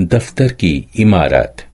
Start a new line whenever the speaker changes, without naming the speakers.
दफ्तर की इमारत